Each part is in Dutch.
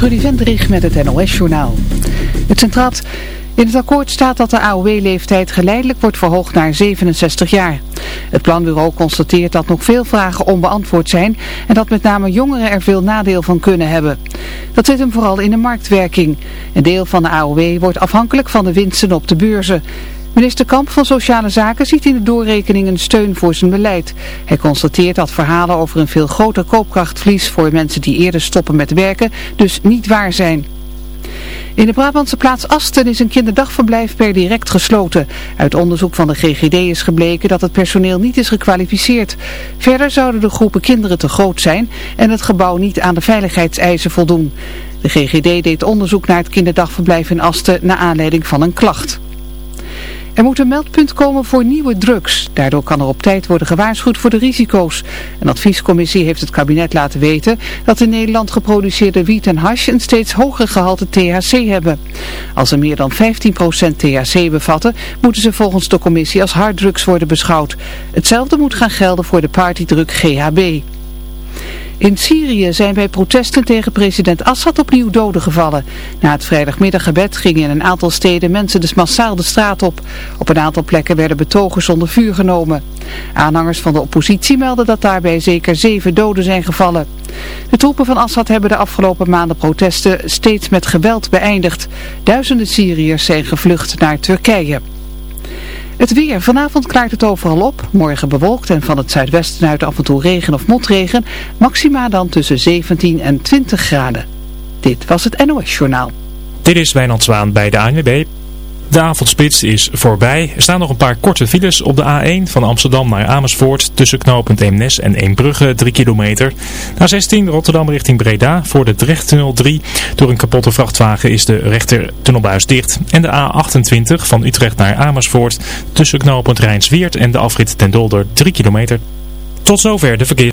Trudy Vendrich met het NOS-journaal. Het Centraat... In het akkoord staat dat de AOW-leeftijd geleidelijk wordt verhoogd naar 67 jaar. Het planbureau constateert dat nog veel vragen onbeantwoord zijn en dat met name jongeren er veel nadeel van kunnen hebben. Dat zit hem vooral in de marktwerking. Een deel van de AOW wordt afhankelijk van de winsten op de beurzen. Minister Kamp van Sociale Zaken ziet in de doorrekening een steun voor zijn beleid. Hij constateert dat verhalen over een veel groter koopkrachtverlies voor mensen die eerder stoppen met werken dus niet waar zijn. In de Brabantse plaats Asten is een kinderdagverblijf per direct gesloten. Uit onderzoek van de GGD is gebleken dat het personeel niet is gekwalificeerd. Verder zouden de groepen kinderen te groot zijn en het gebouw niet aan de veiligheidseisen voldoen. De GGD deed onderzoek naar het kinderdagverblijf in Asten naar aanleiding van een klacht. Er moet een meldpunt komen voor nieuwe drugs. Daardoor kan er op tijd worden gewaarschuwd voor de risico's. Een adviescommissie heeft het kabinet laten weten dat in Nederland geproduceerde wiet en hash een steeds hoger gehalte THC hebben. Als ze meer dan 15% THC bevatten, moeten ze volgens de commissie als harddrugs worden beschouwd. Hetzelfde moet gaan gelden voor de partydruk GHB. In Syrië zijn bij protesten tegen president Assad opnieuw doden gevallen. Na het vrijdagmiddaggebed gingen in een aantal steden mensen dus massaal de straat op. Op een aantal plekken werden betogers onder vuur genomen. Aanhangers van de oppositie melden dat daarbij zeker zeven doden zijn gevallen. De troepen van Assad hebben de afgelopen maanden protesten steeds met geweld beëindigd. Duizenden Syriërs zijn gevlucht naar Turkije. Het weer. Vanavond klaart het overal op. Morgen bewolkt en van het zuidwesten uit af en toe regen of motregen. Maxima dan tussen 17 en 20 graden. Dit was het NOS Journaal. Dit is Wijnand Zwaan bij de ANWB. De avondspits is voorbij. Er staan nog een paar korte files op de A1 van Amsterdam naar Amersfoort tussen knooppunt Eemnes en Eembrugge 3 kilometer. A16 Rotterdam richting Breda voor de Drechttunnel 3. Door een kapotte vrachtwagen is de rechter tunnelbuis dicht. En de A28 van Utrecht naar Amersfoort tussen knooppunt Rijnsweert en de afrit ten Dolder 3 kilometer. Tot zover de verkeer.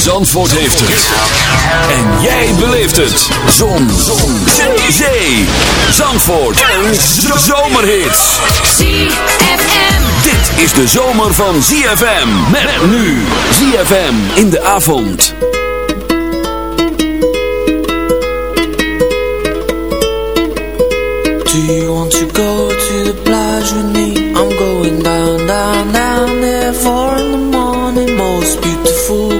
Zandvoort heeft het. En jij beleeft het. Zon. Zon. Zee. Zee. Zandvoort. Een zomerhit. ZFM. Dit is de zomer van ZFM. Met nu. ZFM in de avond. Do you want to go to the plage with me? I'm going down, down, down there Four in the morning Most beautiful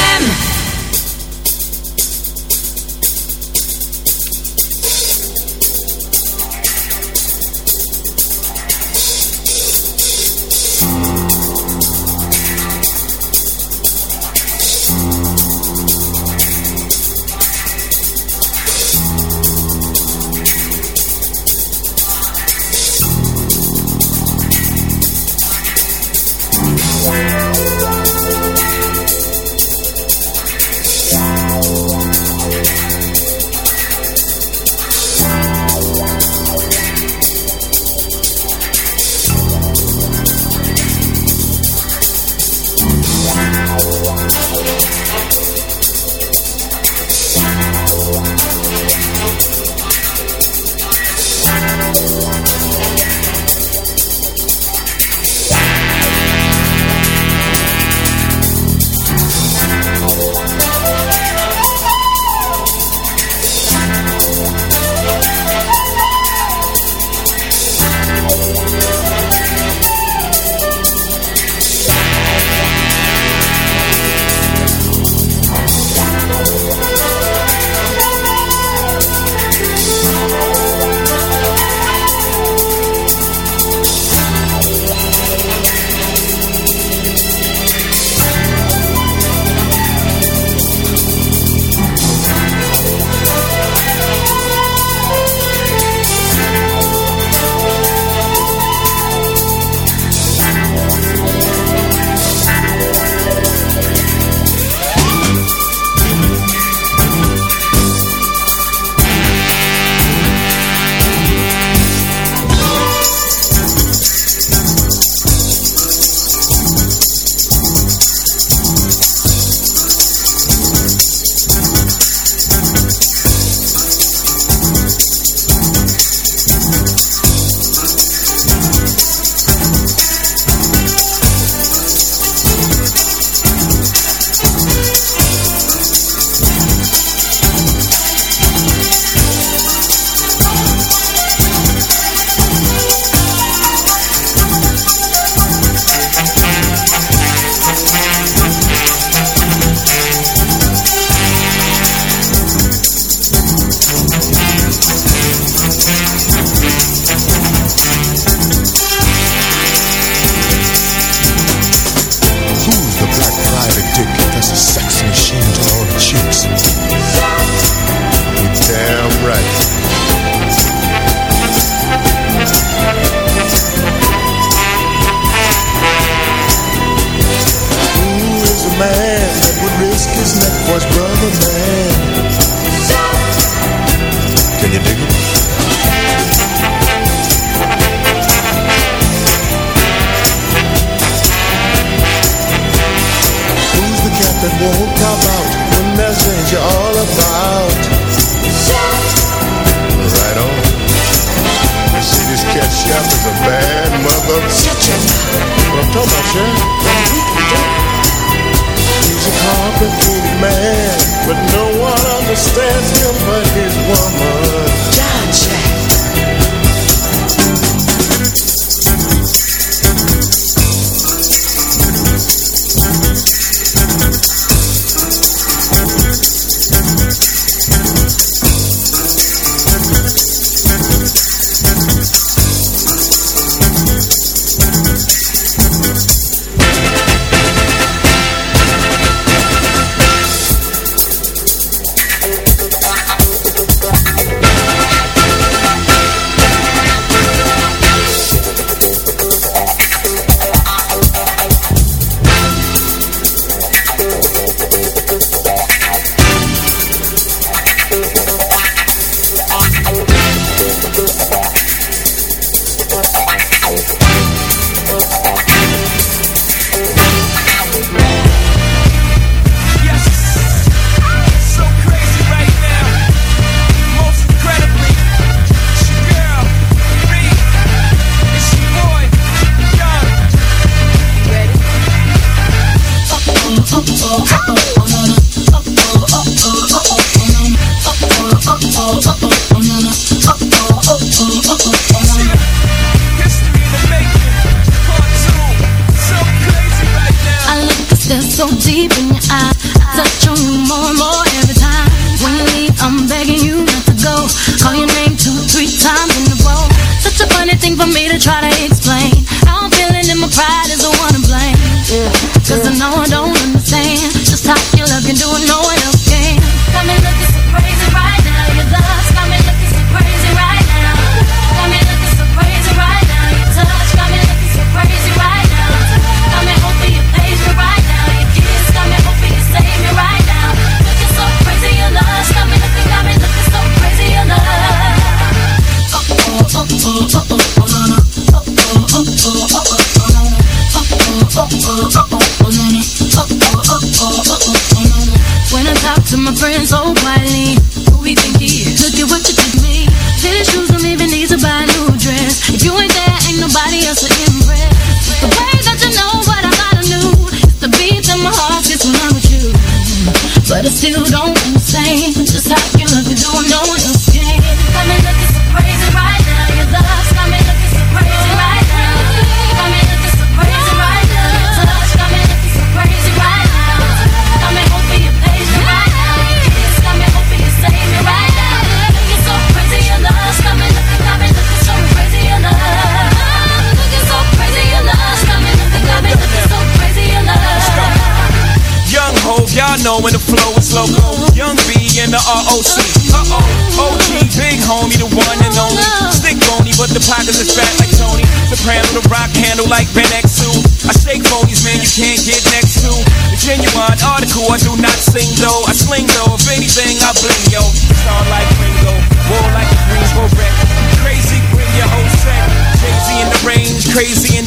So deep in your eyes. Touch on you more.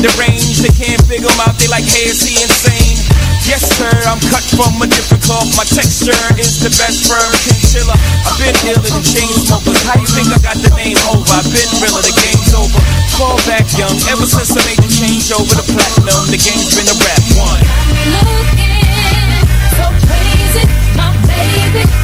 deranged. They can't figure them out, they like, hey, is he insane? Yes, sir, I'm cut from a different cloth. My texture is the best firm chinchilla. I've been ill the chain smokers. How you think I got the name over? I've been realer, the game's over. Fall back young, ever since I made the change over to platinum. The game's been a rap one. Looking so crazy, my baby.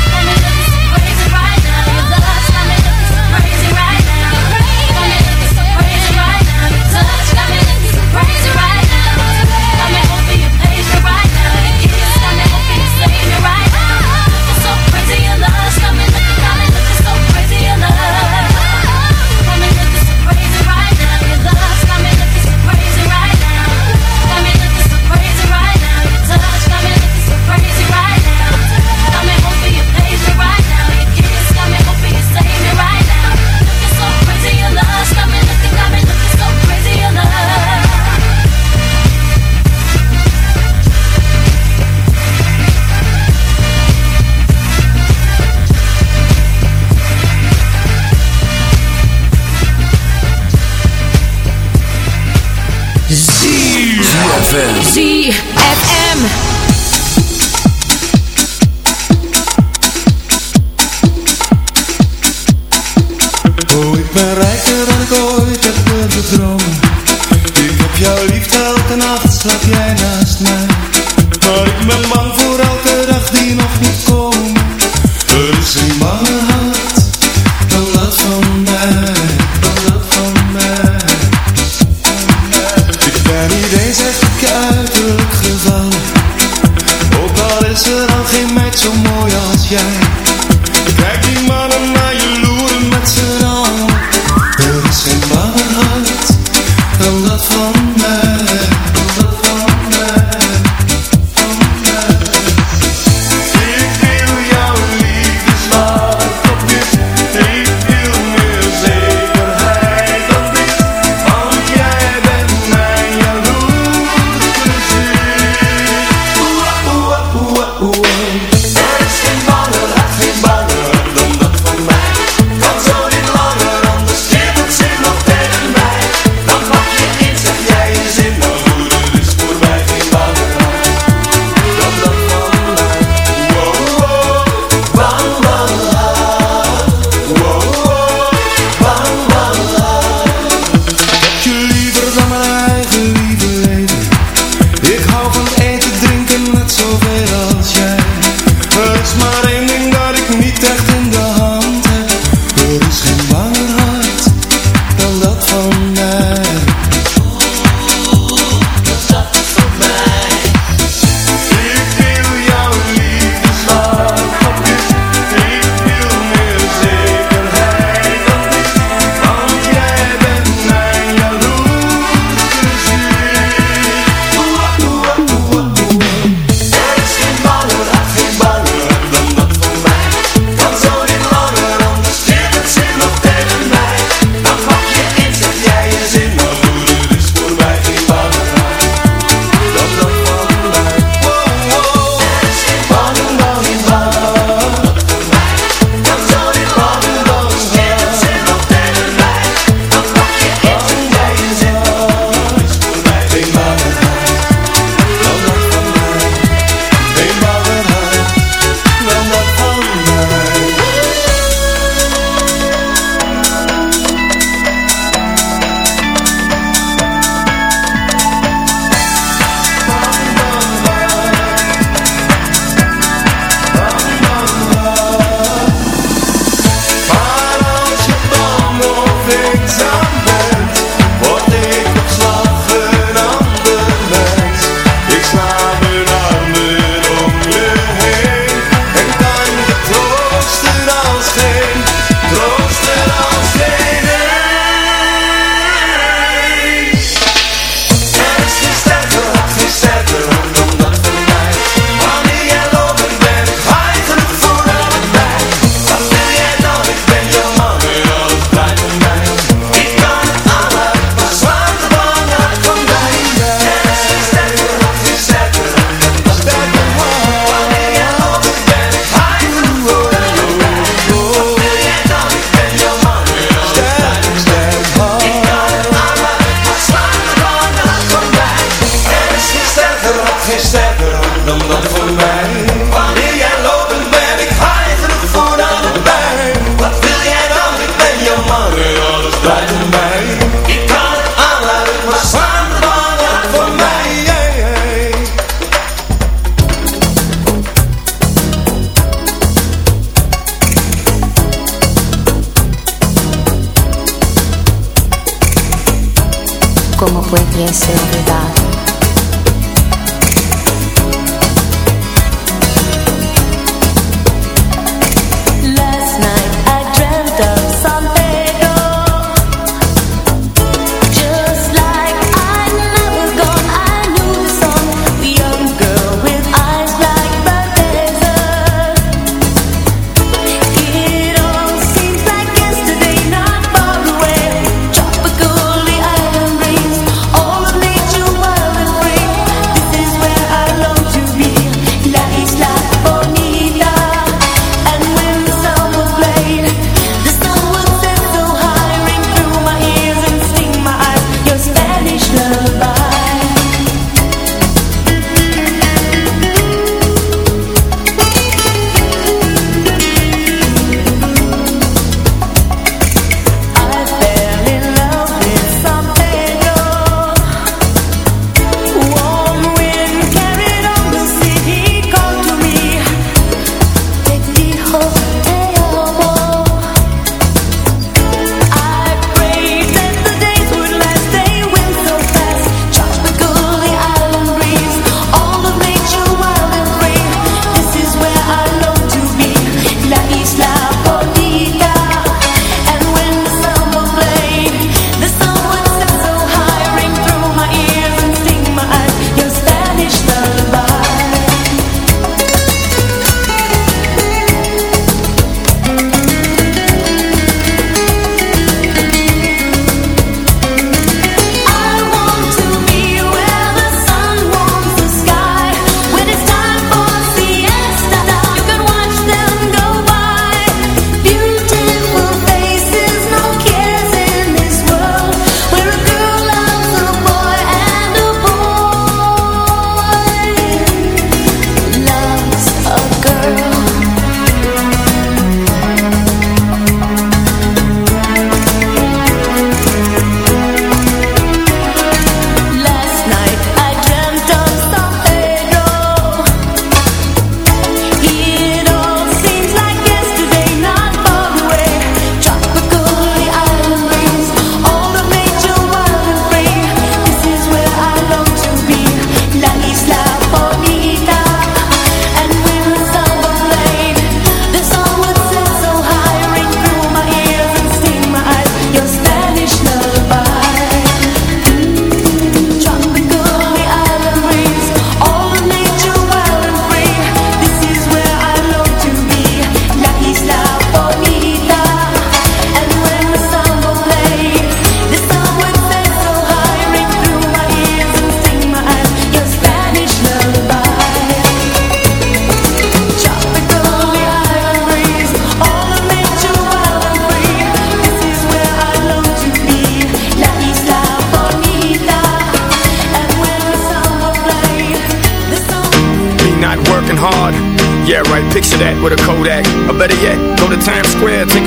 myself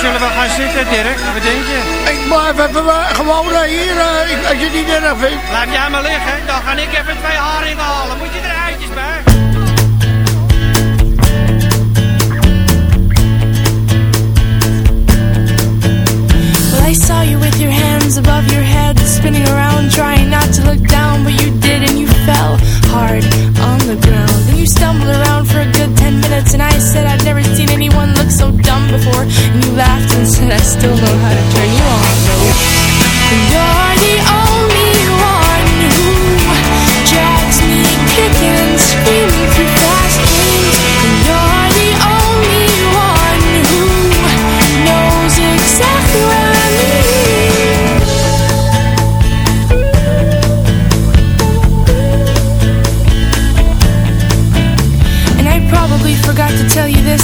Zullen we gaan zitten, Dirk? Wat denk je? Ik blijf even gewoon eh, hier, ik- als je het niet erg vindt. Blijf jij maar liggen, dan ga ik even twee haringen halen. Moet je er eitjes bij? Well, I saw you with your hands above your head, spinning around, trying not to look down, but you hard on the ground. Then you stumbled around for a good ten minutes, and I said I'd never seen anyone look so dumb before, and you laughed and said I still know how to turn you on. And you're the only one who drags me kicking and screaming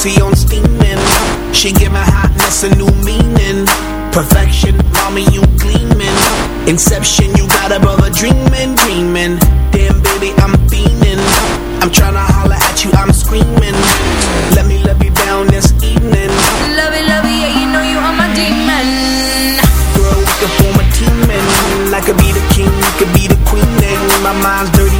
Sexy on steaming. She give my hotness a new meaning. Perfection, mommy, you gleaming. Inception, you got a brother dreaming, dreaming. Damn, baby, I'm fiending. I'm tryna holler at you, I'm screaming. Let me love you down this evening. Love it, love it, yeah, you know you are my demon. Girl, we can form a team and I could be the king, you could be the queen and my mind's dirty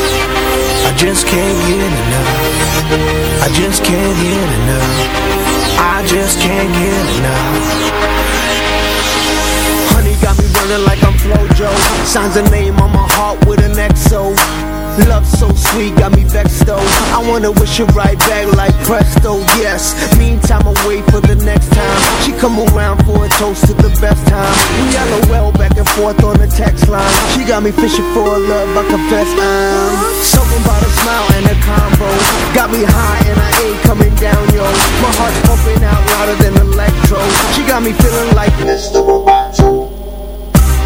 I just can't get enough. I just can't get enough. I just can't get enough. Honey got me running like I'm Flojo. Signs a name on my heart with an XO. Love so sweet, got me vexed though. I wanna wish it right back like presto, yes. Come around for a toast to the best time. We LOL back and forth on the text line. She got me fishing for a love, I confess I'm something about a smile and a combo. Got me high and I ain't coming down, yo. My heart's pumping out louder than electro. She got me feeling like Mr. Roboto.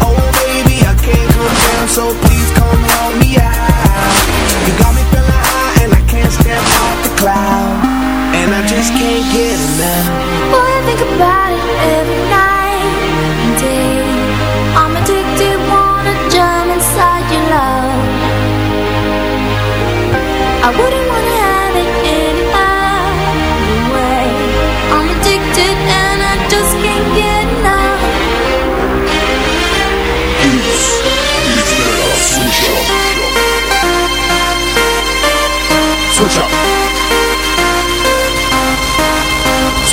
Oh baby, I can't come down, so please come help me out. Just can't get enough. Boy, I think about it every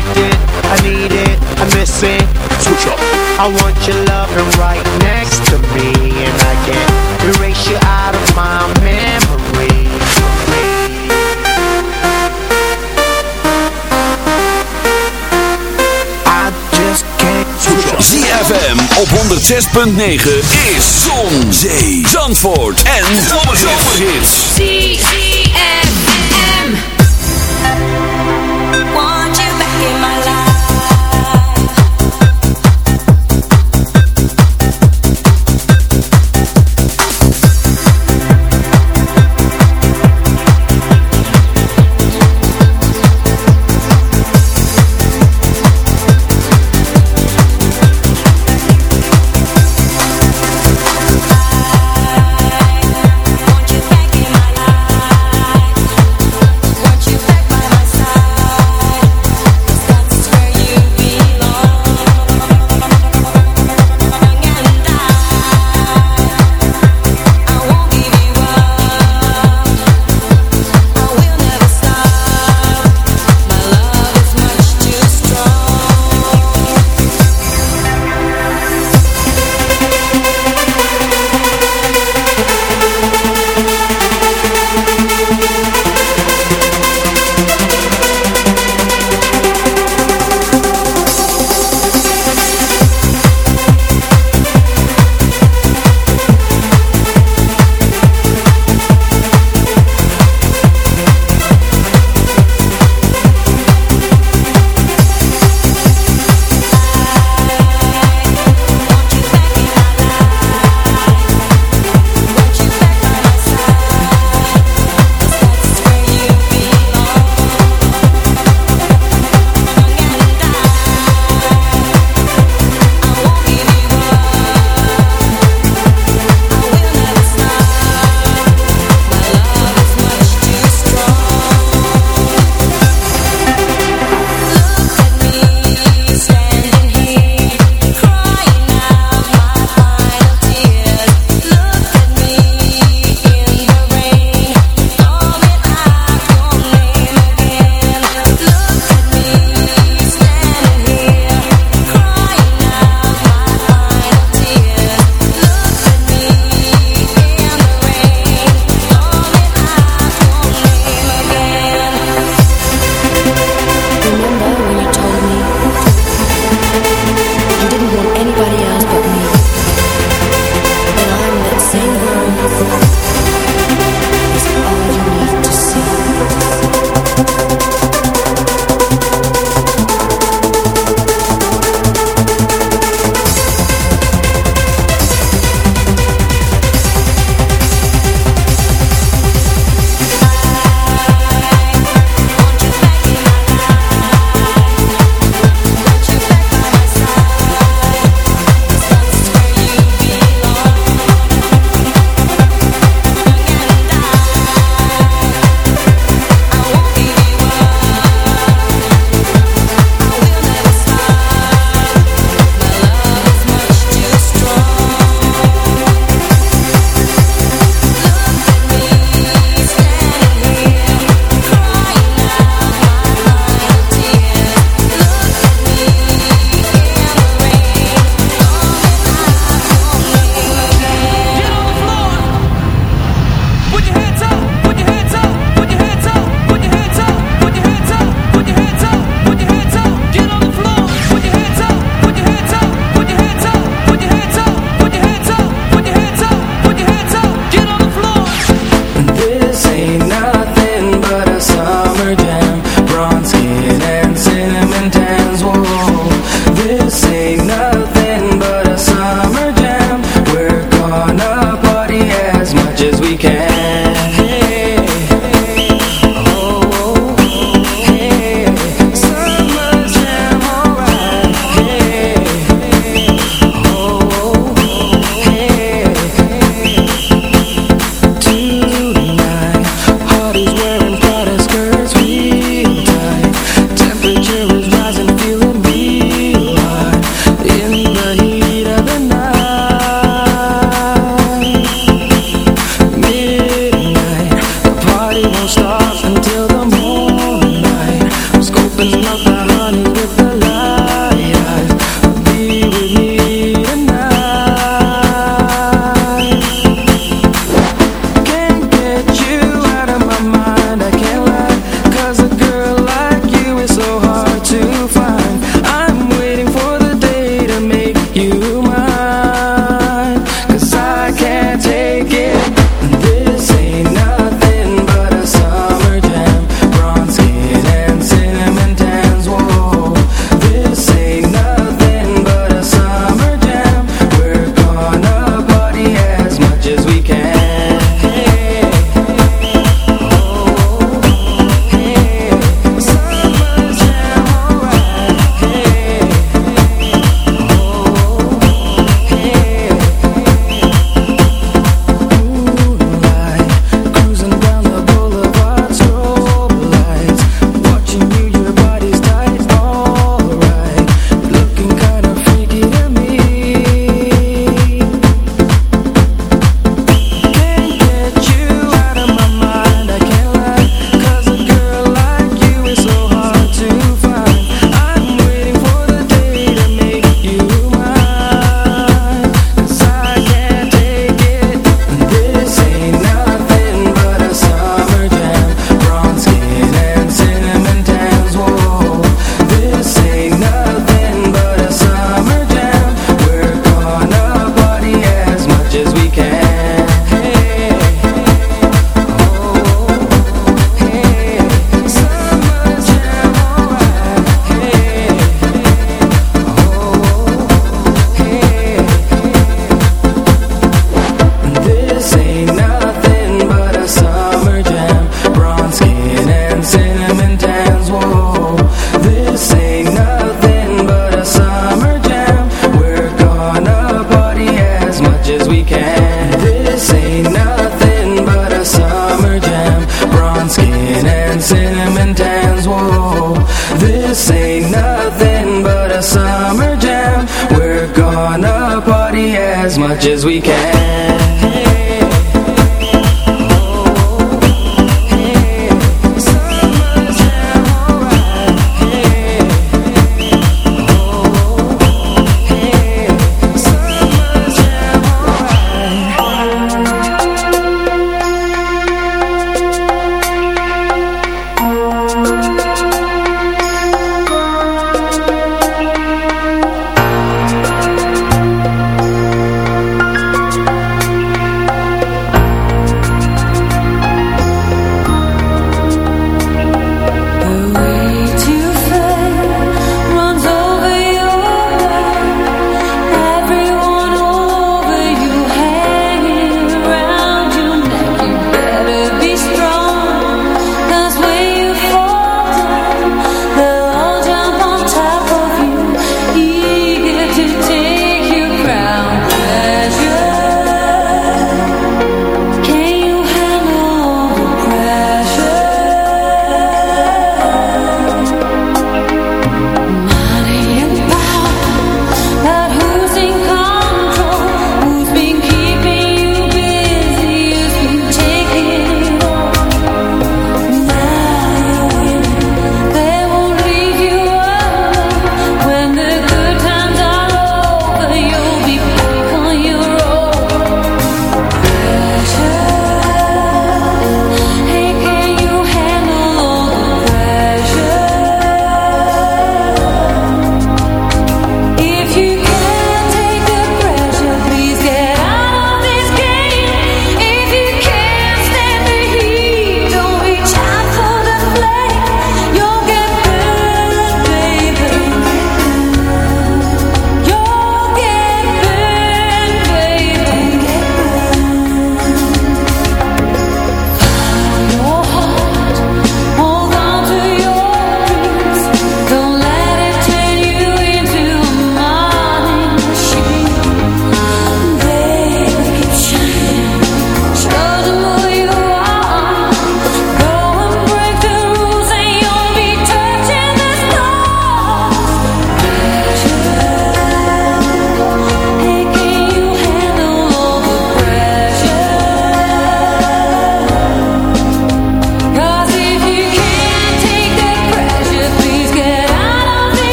Afflicted, I need it, I miss it. Switch up. I want your loving right next to me, and I can't erase you out of my memory. I just can't switch up. ZFM op 106.9 is Zon, Zee, Zandvoort en Zomerhits.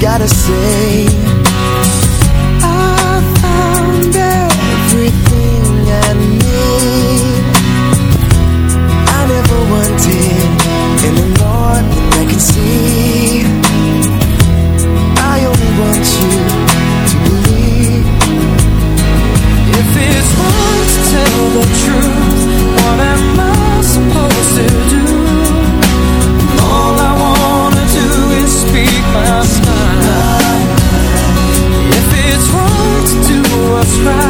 gotta say. I found everything I need. I never wanted And the Lord I can see. I only want you to believe. If it's hard to tell the truth. it's wrong to do what's right.